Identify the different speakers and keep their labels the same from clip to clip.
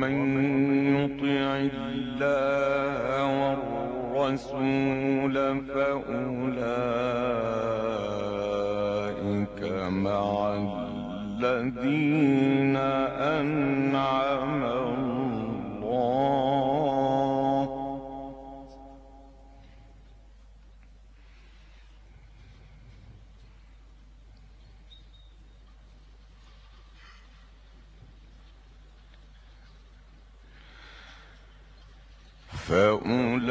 Speaker 1: من فأولئك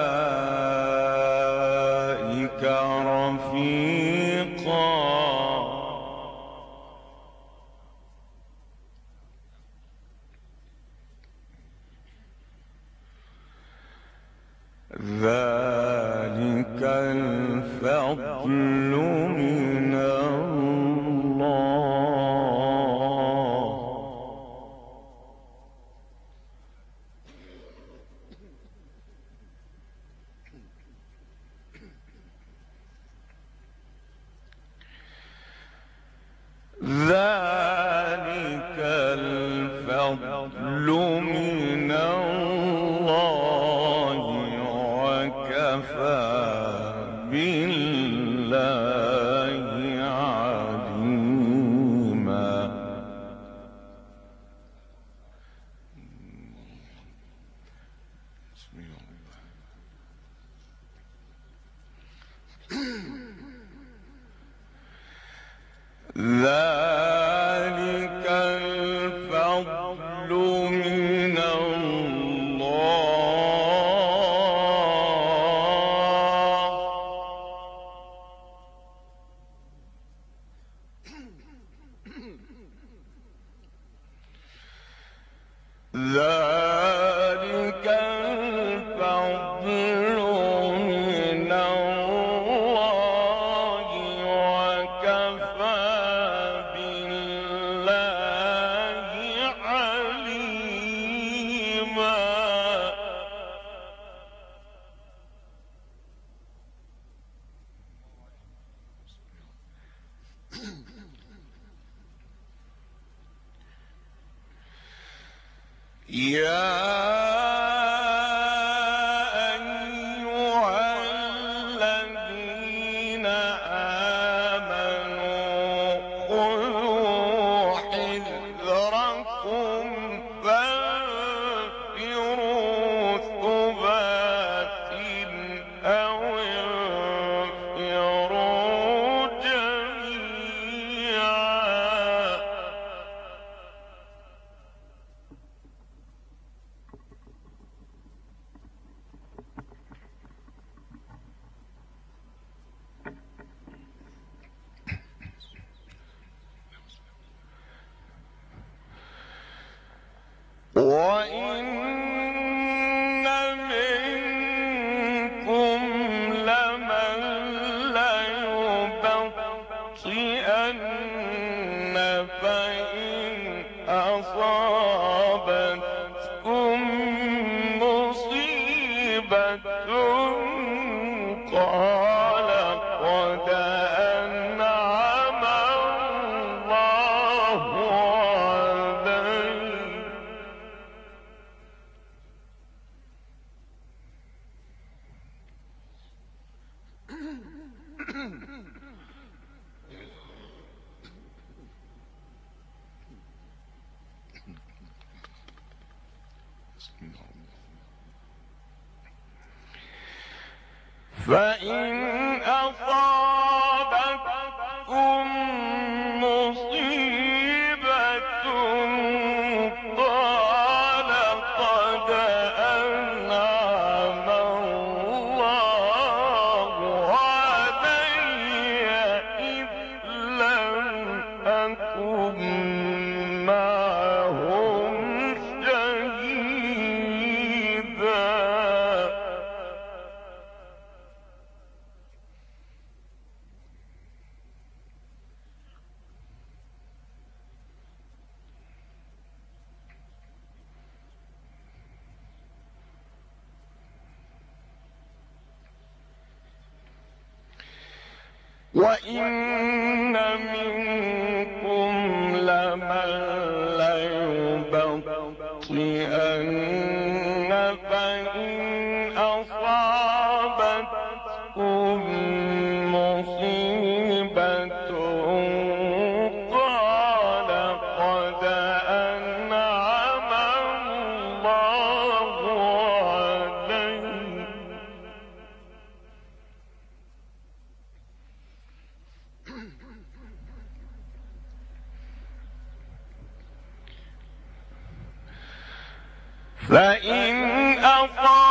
Speaker 1: فإن أصابتكم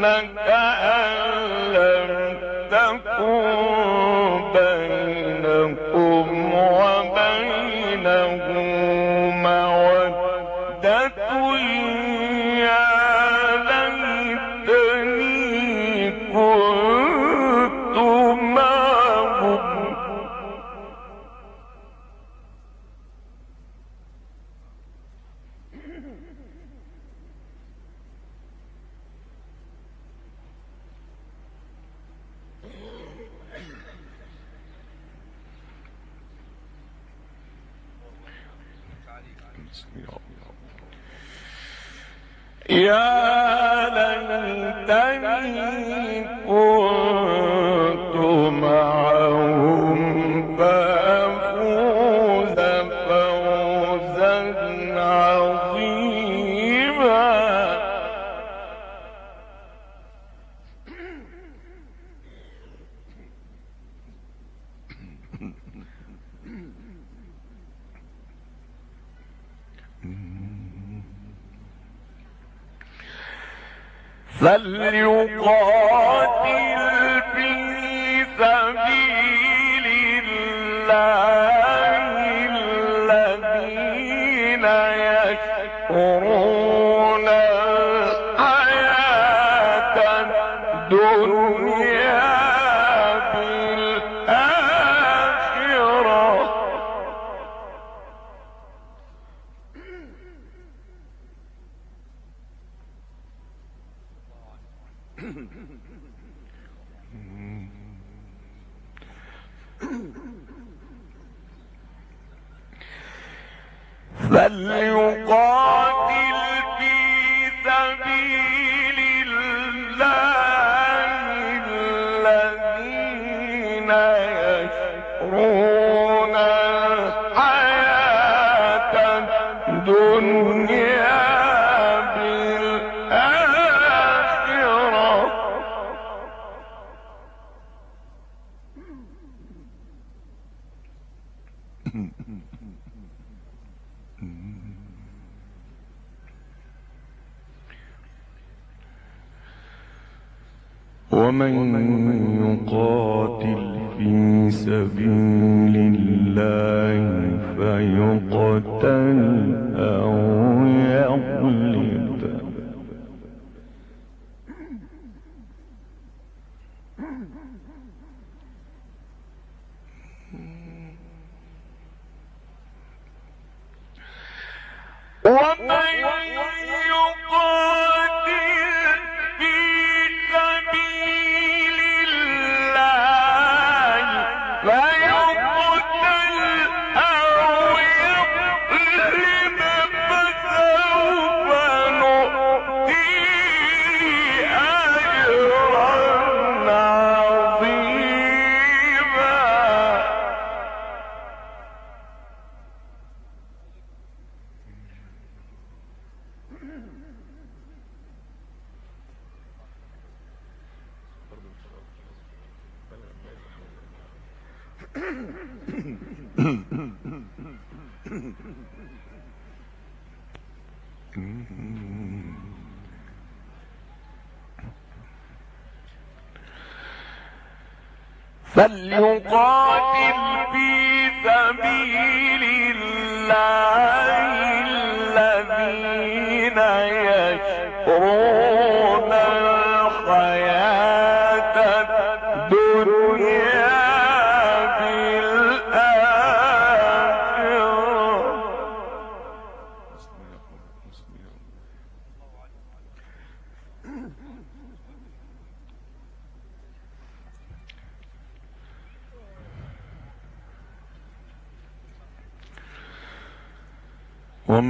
Speaker 1: ليقولن ليتني كنت فليقاتل في سبيل الله. سبيل الله فيقتل. سبيل الله.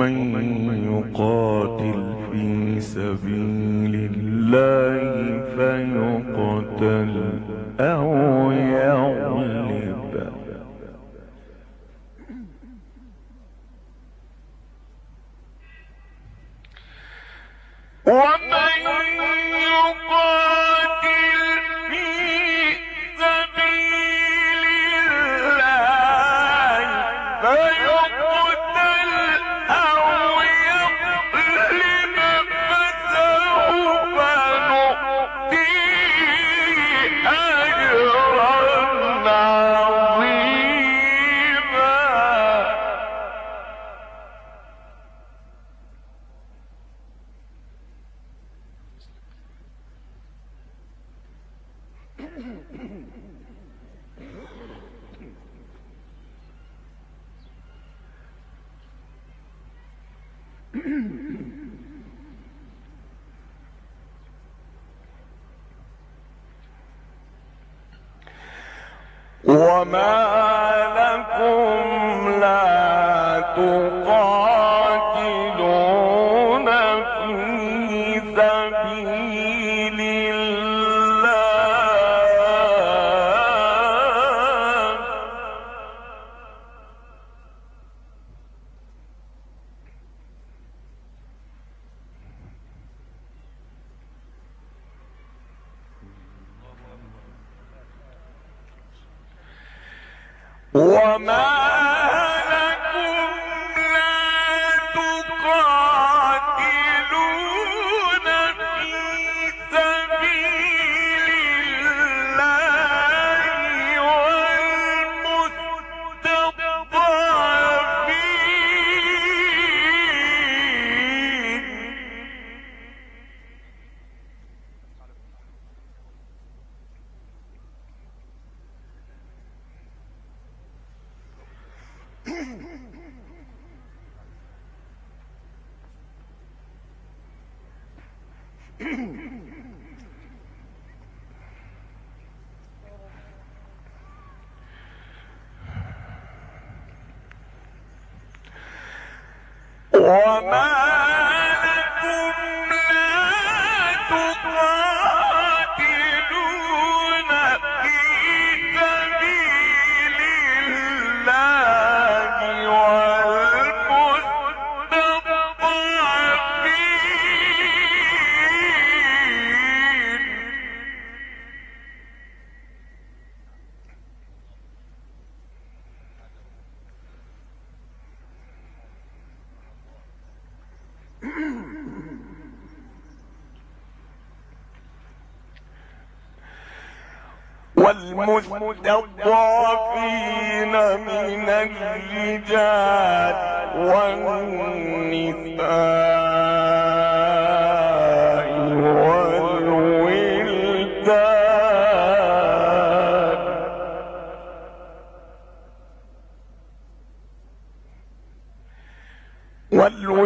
Speaker 1: mình وما وما والمستضعفين من الرجال والنساء والولدان. والولدان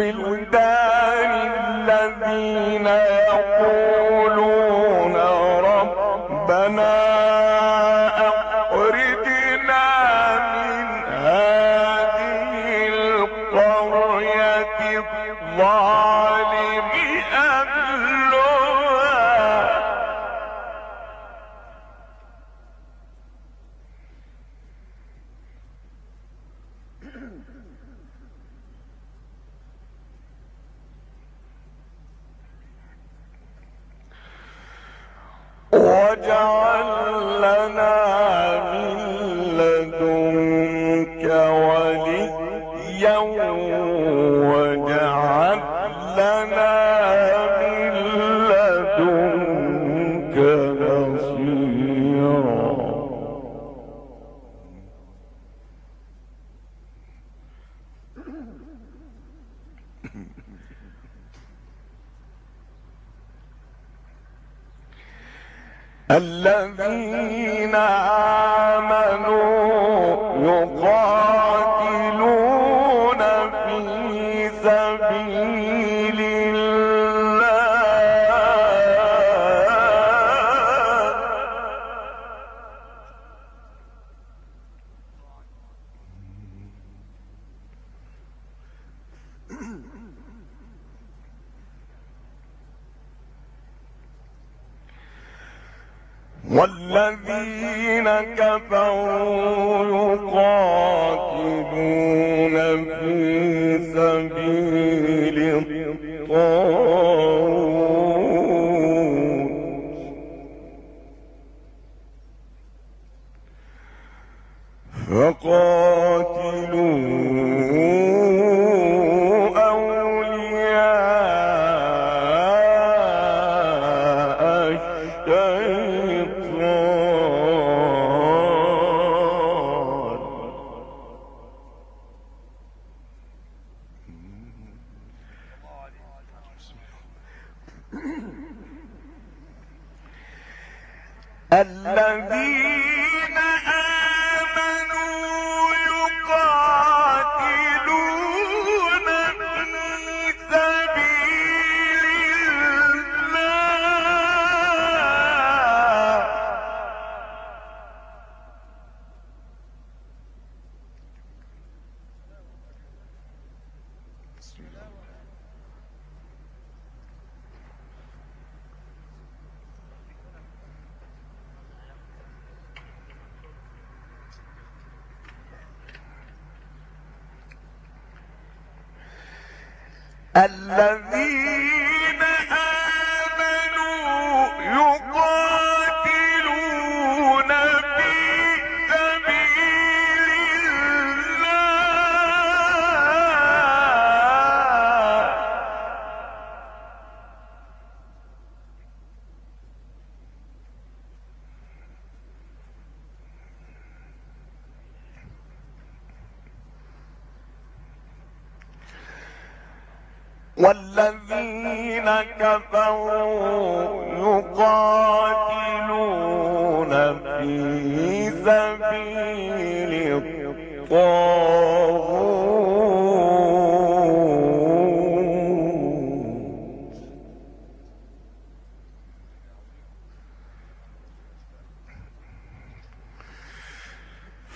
Speaker 1: يقاتلون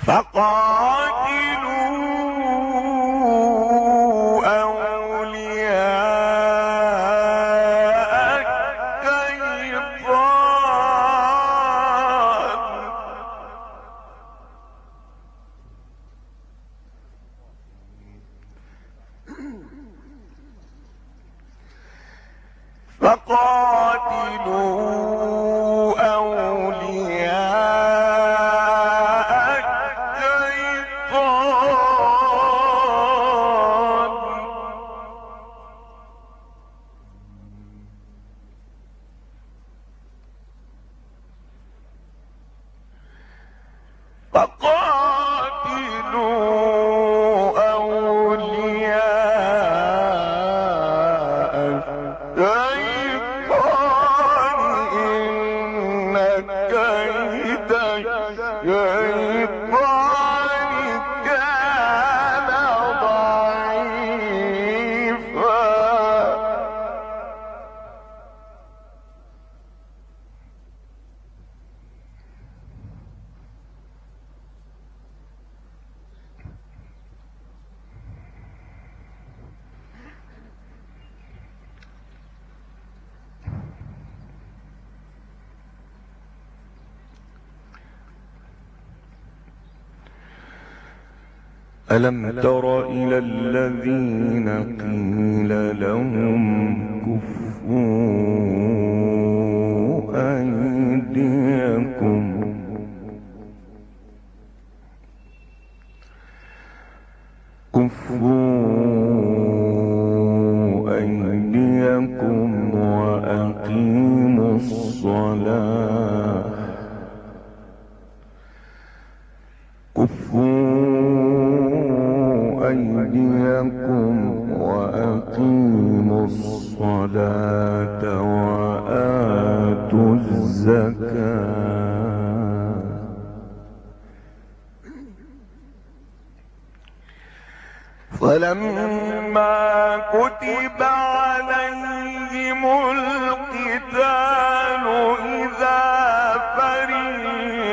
Speaker 1: فقاتلوا ألم تر إلى الذين قيل لهم كفوا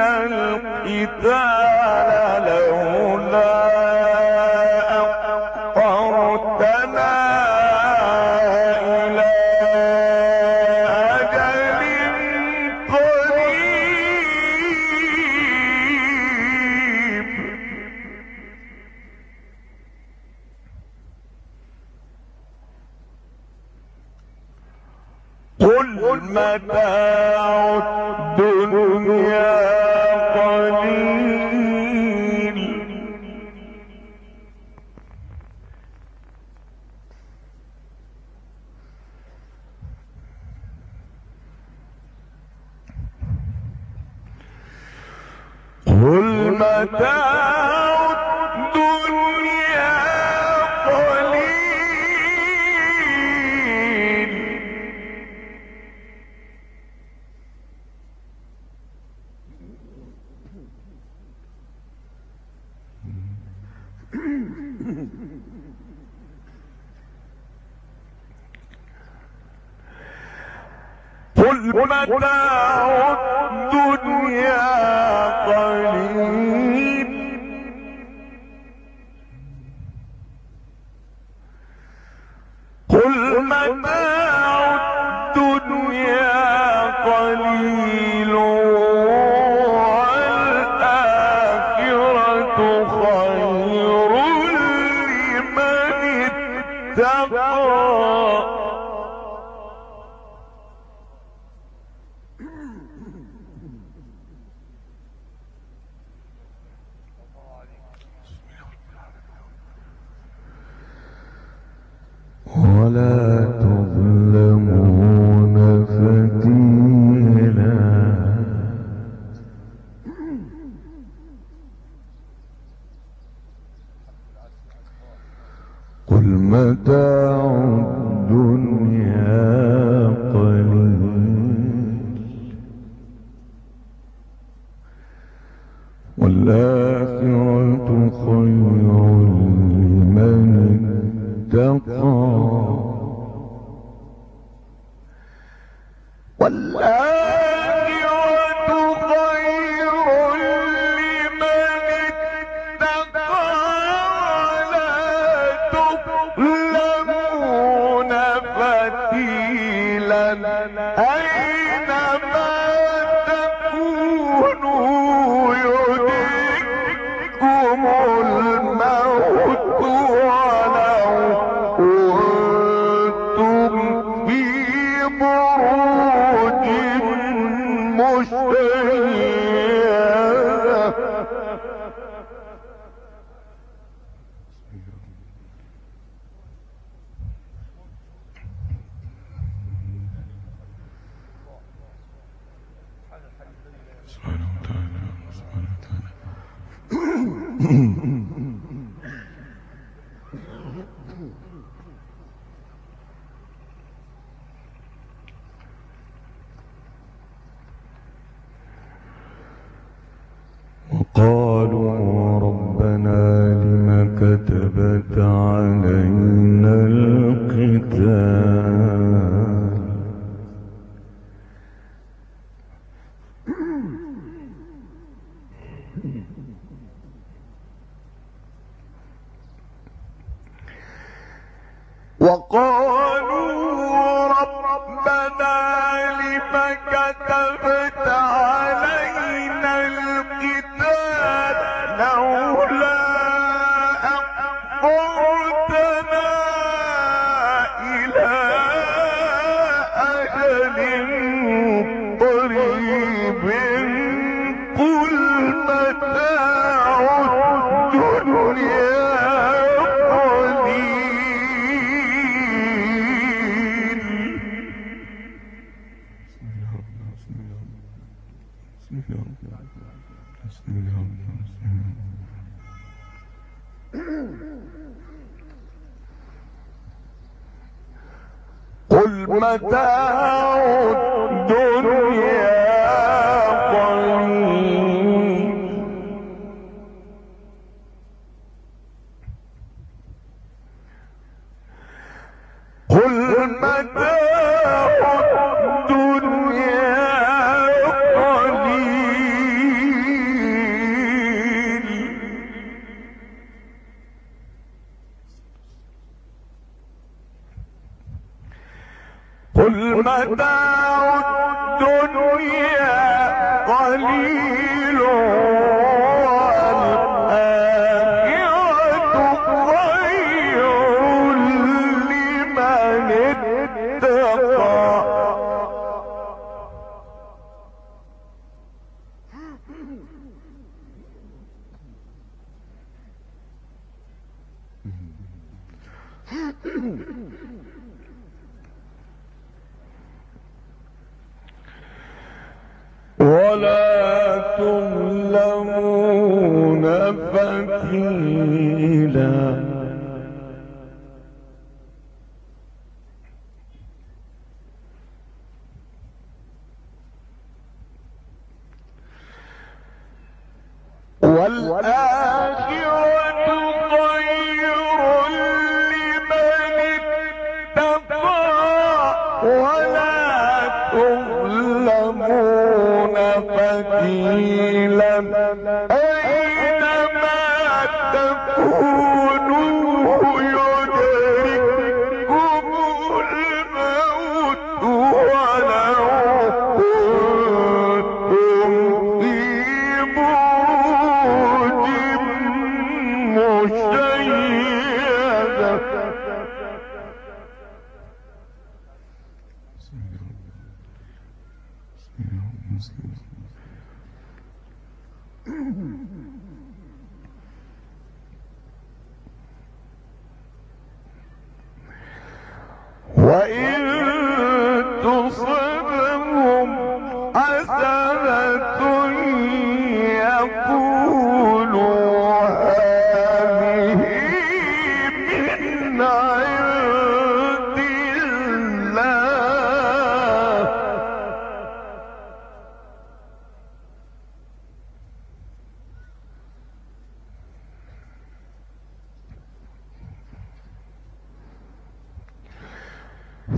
Speaker 1: القتال my, my,
Speaker 2: my. تظلمون فتيلا.
Speaker 1: أينما
Speaker 2: ربنا لم كتبت علينا Ali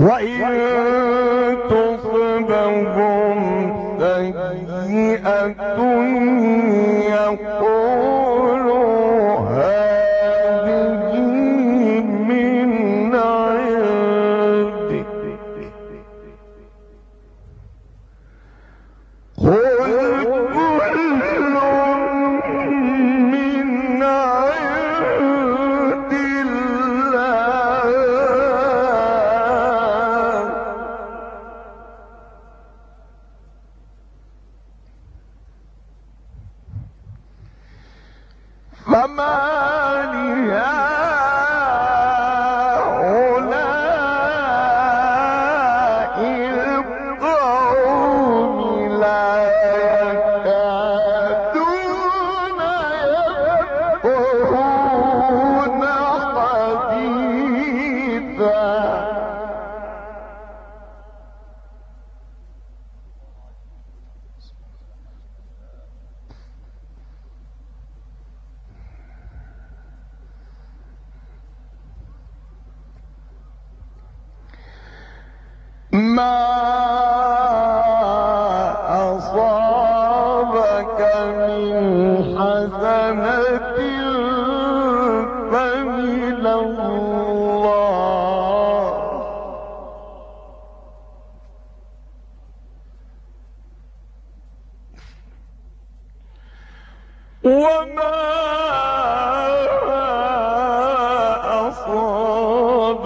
Speaker 1: وإن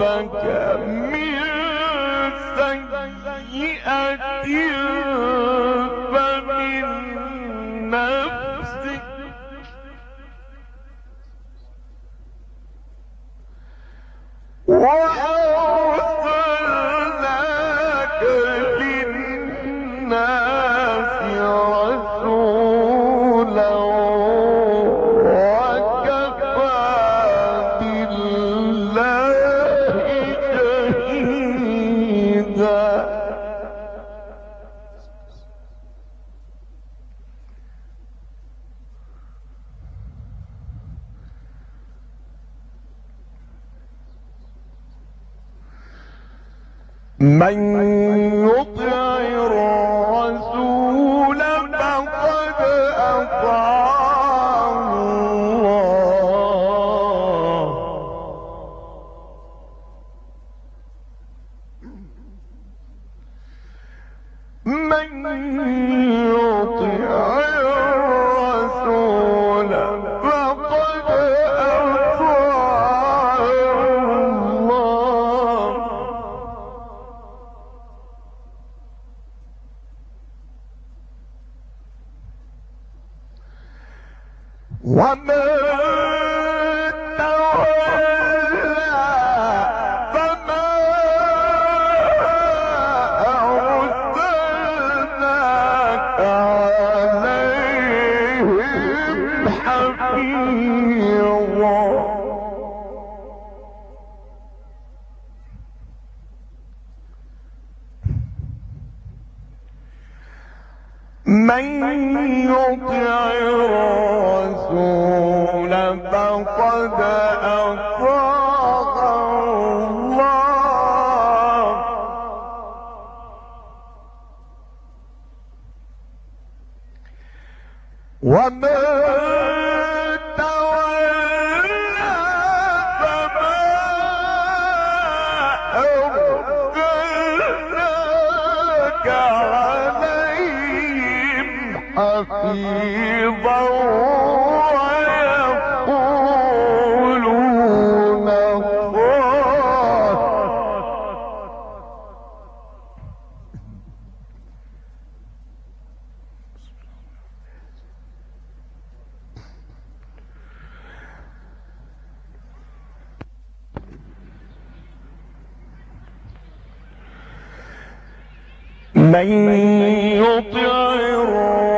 Speaker 1: أصابك من سيئة من وما من يطع الرسول